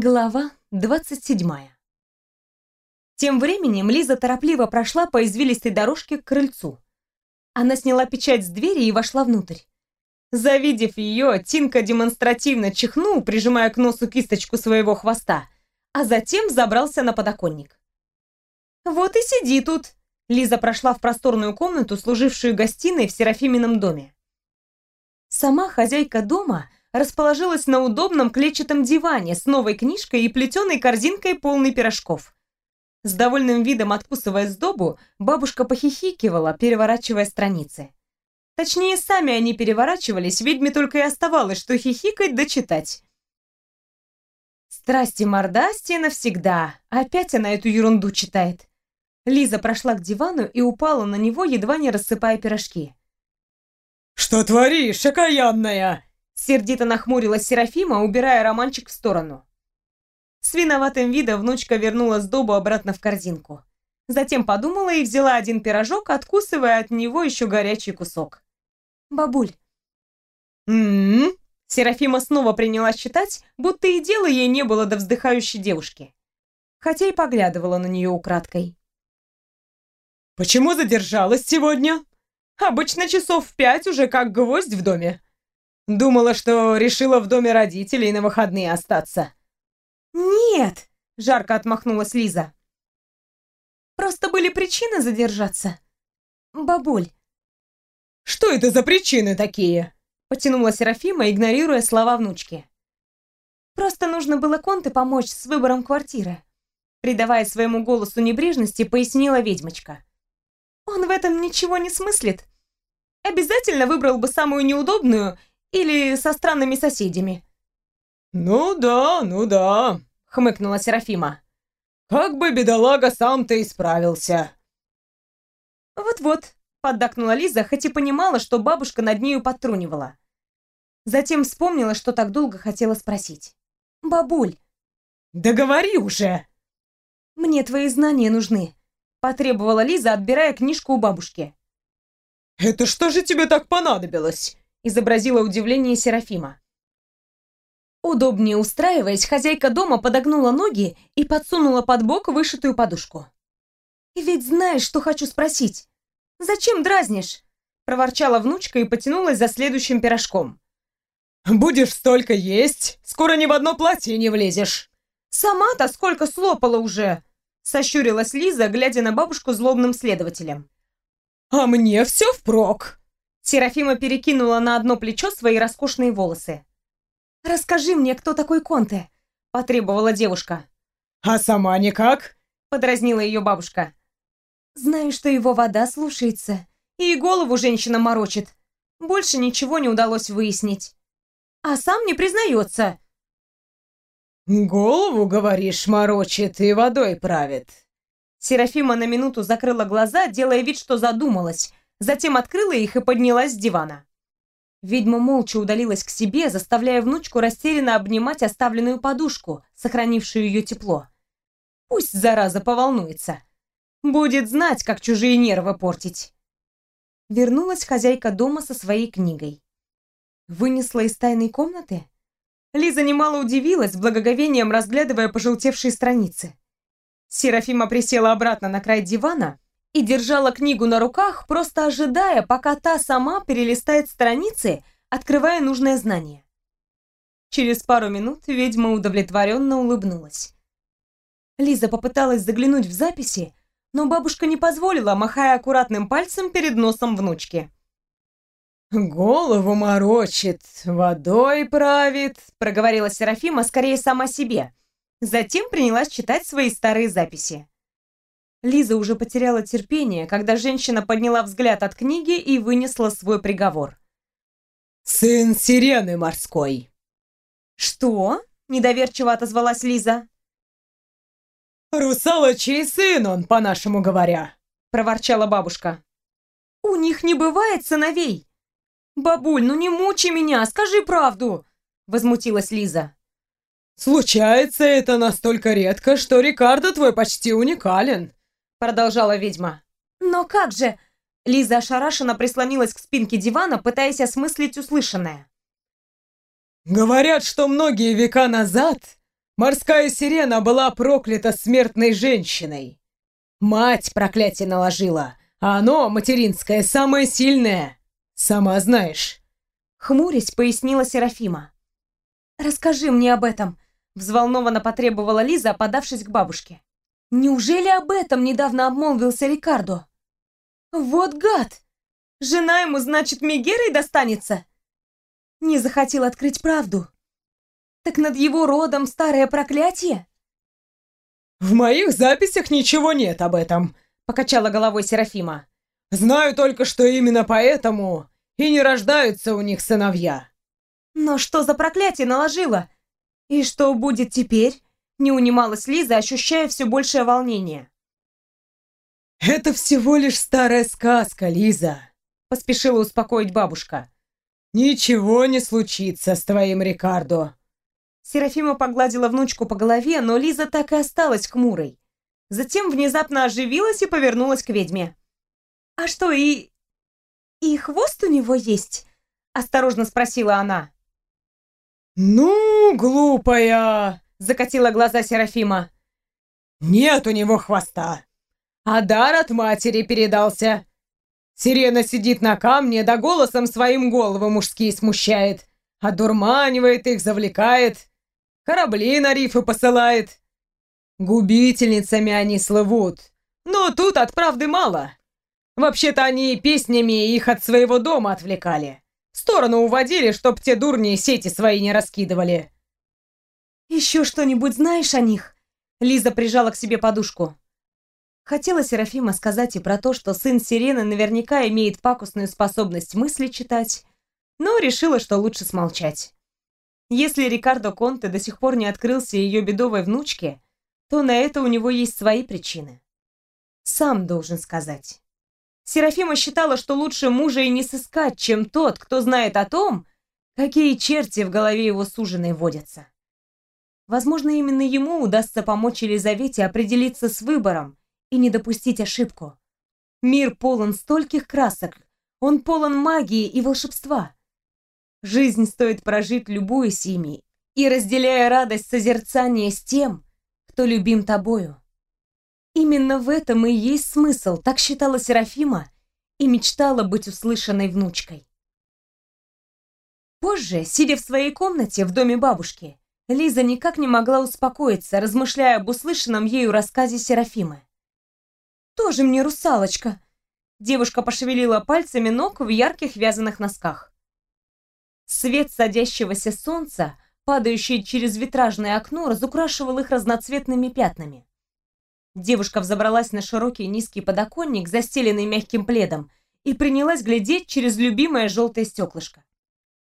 Глава 27. Тем временем Лиза торопливо прошла по извилистой дорожке к крыльцу. Она сняла печать с двери и вошла внутрь. Завидев ее, Тинка демонстративно чихнул, прижимая к носу кисточку своего хвоста, а затем забрался на подоконник. «Вот и сиди тут!» Лиза прошла в просторную комнату, служившую гостиной в Серафимином доме. Сама хозяйка дома расположилась на удобном клетчатом диване с новой книжкой и плетеной корзинкой полной пирожков. С довольным видом откусывая сдобу, бабушка похихикивала, переворачивая страницы. Точнее, сами они переворачивались, ведьме только и оставалось, что хихикать да читать. Страсти мордасти навсегда. Опять она эту ерунду читает. Лиза прошла к дивану и упала на него, едва не рассыпая пирожки. «Что творишь, окаянная?» Сердито нахмурилась Серафима, убирая романчик в сторону. С виноватым видом внучка вернула сдобу обратно в корзинку. Затем подумала и взяла один пирожок, откусывая от него еще горячий кусок. «Бабуль». «М-м-м?» Серафима снова принялась читать, будто и дела ей не было до вздыхающей девушки. Хотя и поглядывала на нее украдкой. «Почему задержалась сегодня? Обычно часов в пять уже как гвоздь в доме. Думала, что решила в доме родителей на выходные остаться. «Нет!» — жарко отмахнулась Лиза. «Просто были причины задержаться. Бабуль». «Что это за причины такие?» — потянула Серафима, игнорируя слова внучки. «Просто нужно было Конте помочь с выбором квартиры», придавая своему голосу небрежности, пояснила ведьмочка. «Он в этом ничего не смыслит. Обязательно выбрал бы самую неудобную или со странными соседями?» «Ну да, ну да», — хмыкнула Серафима. «Как бы бедолага сам-то исправился». «Вот-вот», — поддакнула Лиза, хоть и понимала, что бабушка над нею подтрунивала. Затем вспомнила, что так долго хотела спросить. «Бабуль!» «Да говори уже!» «Мне твои знания нужны», — потребовала Лиза, отбирая книжку у бабушки. «Это что же тебе так понадобилось?» Изобразила удивление Серафима. Удобнее устраиваясь, хозяйка дома подогнула ноги и подсунула под бок вышитую подушку. «Ведь знаешь, что хочу спросить. Зачем дразнишь?» проворчала внучка и потянулась за следующим пирожком. «Будешь столько есть, скоро ни в одно платье не влезешь». «Сама-то сколько слопала уже!» сощурилась Лиза, глядя на бабушку злобным следователем. «А мне все впрок!» Серафима перекинула на одно плечо свои роскошные волосы. «Расскажи мне, кто такой Конте?» – потребовала девушка. «А сама никак?» – подразнила ее бабушка. «Знаю, что его вода слушается, и голову женщина морочит. Больше ничего не удалось выяснить. А сам не признается». «Голову, говоришь, морочит и водой правит». Серафима на минуту закрыла глаза, делая вид, что задумалась, затем открыла их и поднялась с дивана. Ведьма молча удалилась к себе, заставляя внучку растерянно обнимать оставленную подушку, сохранившую ее тепло. Пусть зараза поволнуется. Будет знать, как чужие нервы портить. Вернулась хозяйка дома со своей книгой. Вынесла из тайной комнаты? Лиза немало удивилась, благоговением разглядывая пожелтевшие страницы. Серафима присела обратно на край дивана и держала книгу на руках, просто ожидая, пока та сама перелистает страницы, открывая нужное знание. Через пару минут ведьма удовлетворенно улыбнулась. Лиза попыталась заглянуть в записи, но бабушка не позволила, махая аккуратным пальцем перед носом внучки. «Голову морочит, водой правит», — проговорила Серафима скорее сама себе. Затем принялась читать свои старые записи. Лиза уже потеряла терпение, когда женщина подняла взгляд от книги и вынесла свой приговор. «Сын сирены морской». «Что?» – недоверчиво отозвалась Лиза. «Русалочий сын он, по-нашему говоря», – проворчала бабушка. «У них не бывает сыновей!» «Бабуль, ну не мучи меня, скажи правду!» – возмутилась Лиза. «Случается это настолько редко, что Рикардо твой почти уникален», продолжала ведьма. «Но как же?» Лиза ошарашенно прислонилась к спинке дивана, пытаясь осмыслить услышанное. «Говорят, что многие века назад Морская сирена была проклята смертной женщиной. Мать проклятие наложила, а оно, материнское, самое сильное. Сама знаешь. Хмурясь, пояснила Серафима. «Расскажи мне об этом», — взволнованно потребовала Лиза, подавшись к бабушке. «Неужели об этом недавно обмолвился Рикардо?» «Вот гад! Жена ему, значит, Мегерой достанется?» Не захотел открыть правду. Так над его родом старое проклятие? В моих записях ничего нет об этом, покачала головой Серафима. Знаю только, что именно поэтому и не рождаются у них сыновья. Но что за проклятие наложила? И что будет теперь? Не унималась Лиза, ощущая все большее волнение. «Это всего лишь старая сказка, Лиза», — поспешила успокоить бабушка. «Ничего не случится с твоим Рикардо. Серафима погладила внучку по голове, но Лиза так и осталась хмурой. Затем внезапно оживилась и повернулась к ведьме. «А что, и... и хвост у него есть?» — осторожно спросила она. «Ну, глупая!» — закатила глаза Серафима. «Нет у него хвоста, а дар от матери передался. Сирена сидит на камне, да голосом своим головы мужские смущает, одурманивает их, завлекает корабли на рифы посылает. Губительницами они слывут. Но тут от правды мало. Вообще-то они песнями их от своего дома отвлекали. В сторону уводили, чтоб те дурни сети свои не раскидывали. «Еще что-нибудь знаешь о них?» Лиза прижала к себе подушку. Хотела Серафима сказать и про то, что сын Сирены наверняка имеет пакостную способность мысли читать, но решила, что лучше смолчать. Если Рикардо Конте до сих пор не открылся ее бедовой внучке, то на это у него есть свои причины. Сам должен сказать. Серафима считала, что лучше мужа и не сыскать, чем тот, кто знает о том, какие черти в голове его суженой водятся. Возможно, именно ему удастся помочь Елизавете определиться с выбором и не допустить ошибку. Мир полон стольких красок, он полон магии и волшебства. Жизнь стоит прожить любую ими и разделяя радость созерцания с тем, кто любим тобою. Именно в этом и есть смысл, так считала Серафима и мечтала быть услышанной внучкой. Позже, сидя в своей комнате в доме бабушки, Лиза никак не могла успокоиться, размышляя об услышанном ею рассказе Серафимы. «Тоже мне русалочка!» Девушка пошевелила пальцами ног в ярких вязаных носках. Свет садящегося солнца, падающий через витражное окно, разукрашивал их разноцветными пятнами. Девушка взобралась на широкий низкий подоконник, застеленный мягким пледом, и принялась глядеть через любимое желтое стеклышко.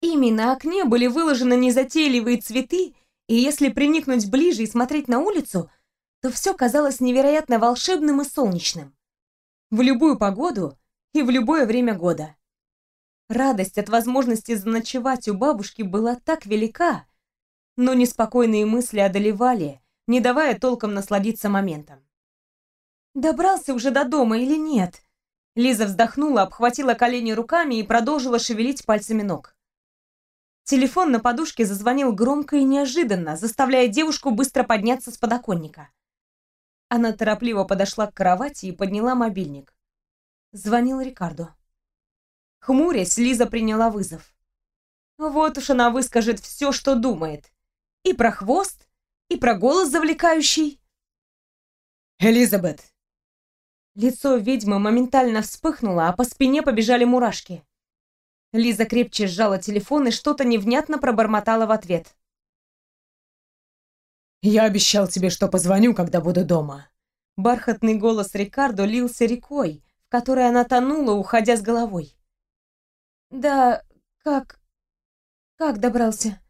Ими на окне были выложены незатейливые цветы, и если приникнуть ближе и смотреть на улицу, то все казалось невероятно волшебным и солнечным. В любую погоду и в любое время года. Радость от возможности заночевать у бабушки была так велика, но неспокойные мысли одолевали, не давая толком насладиться моментом. «Добрался уже до дома или нет?» Лиза вздохнула, обхватила колени руками и продолжила шевелить пальцами ног. Телефон на подушке зазвонил громко и неожиданно, заставляя девушку быстро подняться с подоконника. Она торопливо подошла к кровати и подняла мобильник. Звонил Рикардо. Хмурясь, Лиза приняла вызов. Вот уж она выскажет все, что думает. И про хвост, и про голос завлекающий. «Элизабет!» Лицо ведьмы моментально вспыхнуло, а по спине побежали мурашки. Лиза крепче сжала телефон и что-то невнятно пробормотала в ответ. «Я обещал тебе, что позвоню, когда буду дома». Бархатный голос Рикардо лился рекой, в которой она тонула, уходя с головой. Да, как... Как добрался?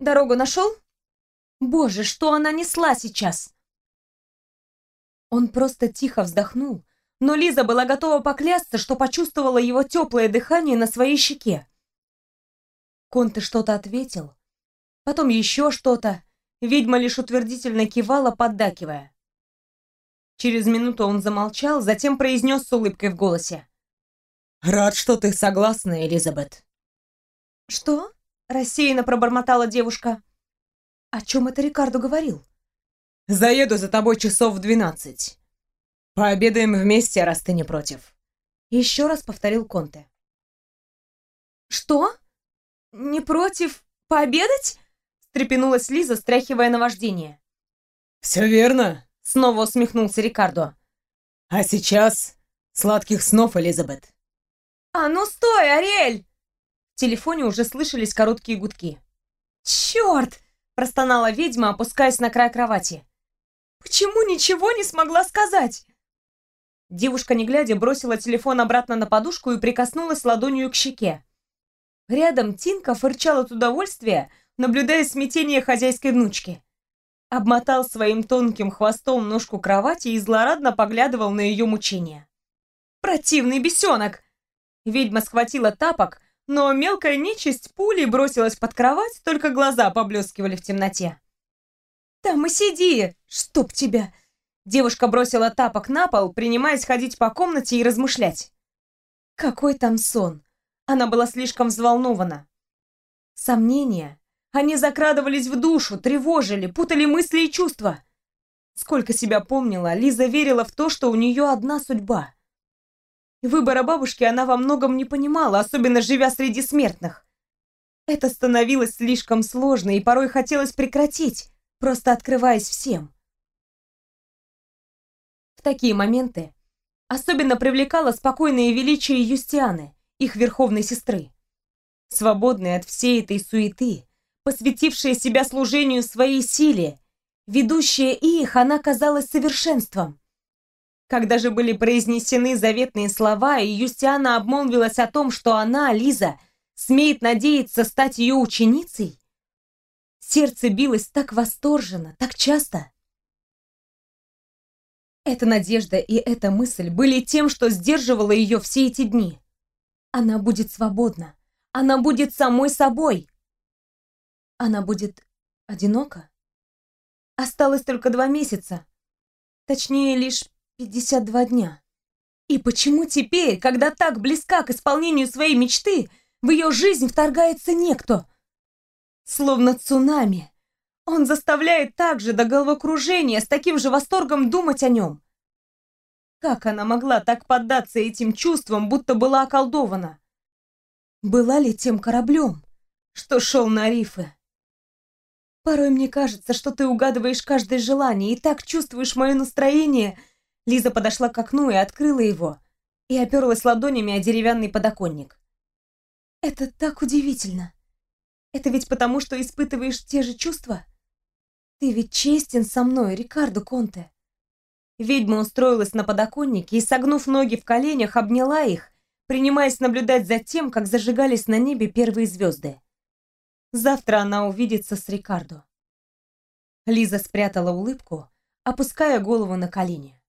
Дорогу нашел? Боже, что она несла сейчас? Он просто тихо вздохнул, но Лиза была готова поклясться, что почувствовала его теплое дыхание на своей щеке. Конте что-то ответил, потом еще что-то. Ведьма лишь утвердительно кивала, поддакивая. Через минуту он замолчал, затем произнес с улыбкой в голосе. «Рад, что ты согласна, Элизабет». «Что?» — рассеянно пробормотала девушка. «О чем это Рикардо говорил?» Заеду за тобой часов в двенадцать. Пообедаем вместе, раз ты не против. Еще раз повторил Конте. Что? Не против пообедать? Встрепенулась Лиза, стряхивая наваждение. Все верно, снова усмехнулся Рикардо. А сейчас сладких снов, Элизабет. А ну стой, Ариэль! В телефоне уже слышались короткие гудки. «Черт!» – простонала ведьма, опускаясь на край кровати. «Почему ничего не смогла сказать?» Девушка, не глядя, бросила телефон обратно на подушку и прикоснулась ладонью к щеке. Рядом Тинка фырчал от удовольствия, наблюдая смятение хозяйской внучки. Обмотал своим тонким хвостом ножку кровати и злорадно поглядывал на ее мучения. «Противный бесенок!» Ведьма схватила тапок, но мелкая нечисть пулей бросилась под кровать, только глаза поблескивали в темноте. «Там и сиди! Чтоб тебя!» Девушка бросила тапок на пол, принимаясь ходить по комнате и размышлять. Какой там сон? Она была слишком взволнована. Сомнения. Они закрадывались в душу, тревожили, путали мысли и чувства. Сколько себя помнила, Лиза верила в то, что у нее одна судьба. Выбора бабушки она во многом не понимала, особенно живя среди смертных. Это становилось слишком сложно, и порой хотелось прекратить, просто открываясь всем. Такие моменты особенно привлекало спокойное величие Юстианы, их верховной сестры. Свободная от всей этой суеты, посвятившая себя служению своей силе, ведущая их, она казалась совершенством. Когда же были произнесены заветные слова, и Юстиана обмолвилась о том, что она, Лиза, смеет надеяться стать ее ученицей, сердце билось так восторженно, так часто. Эта надежда и эта мысль были тем, что сдерживало ее все эти дни. Она будет свободна. Она будет самой собой. Она будет одинока. Осталось только два месяца. Точнее, лишь 52 дня. И почему теперь, когда так близка к исполнению своей мечты, в ее жизнь вторгается некто? Словно цунами. Он заставляет так же до головокружения с таким же восторгом думать о нем. Как она могла так поддаться этим чувствам, будто была околдована? Была ли тем кораблем, что шел на рифы? Порой мне кажется, что ты угадываешь каждое желание и так чувствуешь мое настроение — Лиза подошла к окну и открыла его, и оперлась ладонями о деревянный подоконник. «Это так удивительно! Это ведь потому, что испытываешь те же чувства? Ты ведь честен со мной, Рикардо Конте!» Ведьма устроилась на подоконнике и, согнув ноги в коленях, обняла их, принимаясь наблюдать за тем, как зажигались на небе первые звезды. Завтра она увидится с Рикардо. Лиза спрятала улыбку, опуская голову на колени.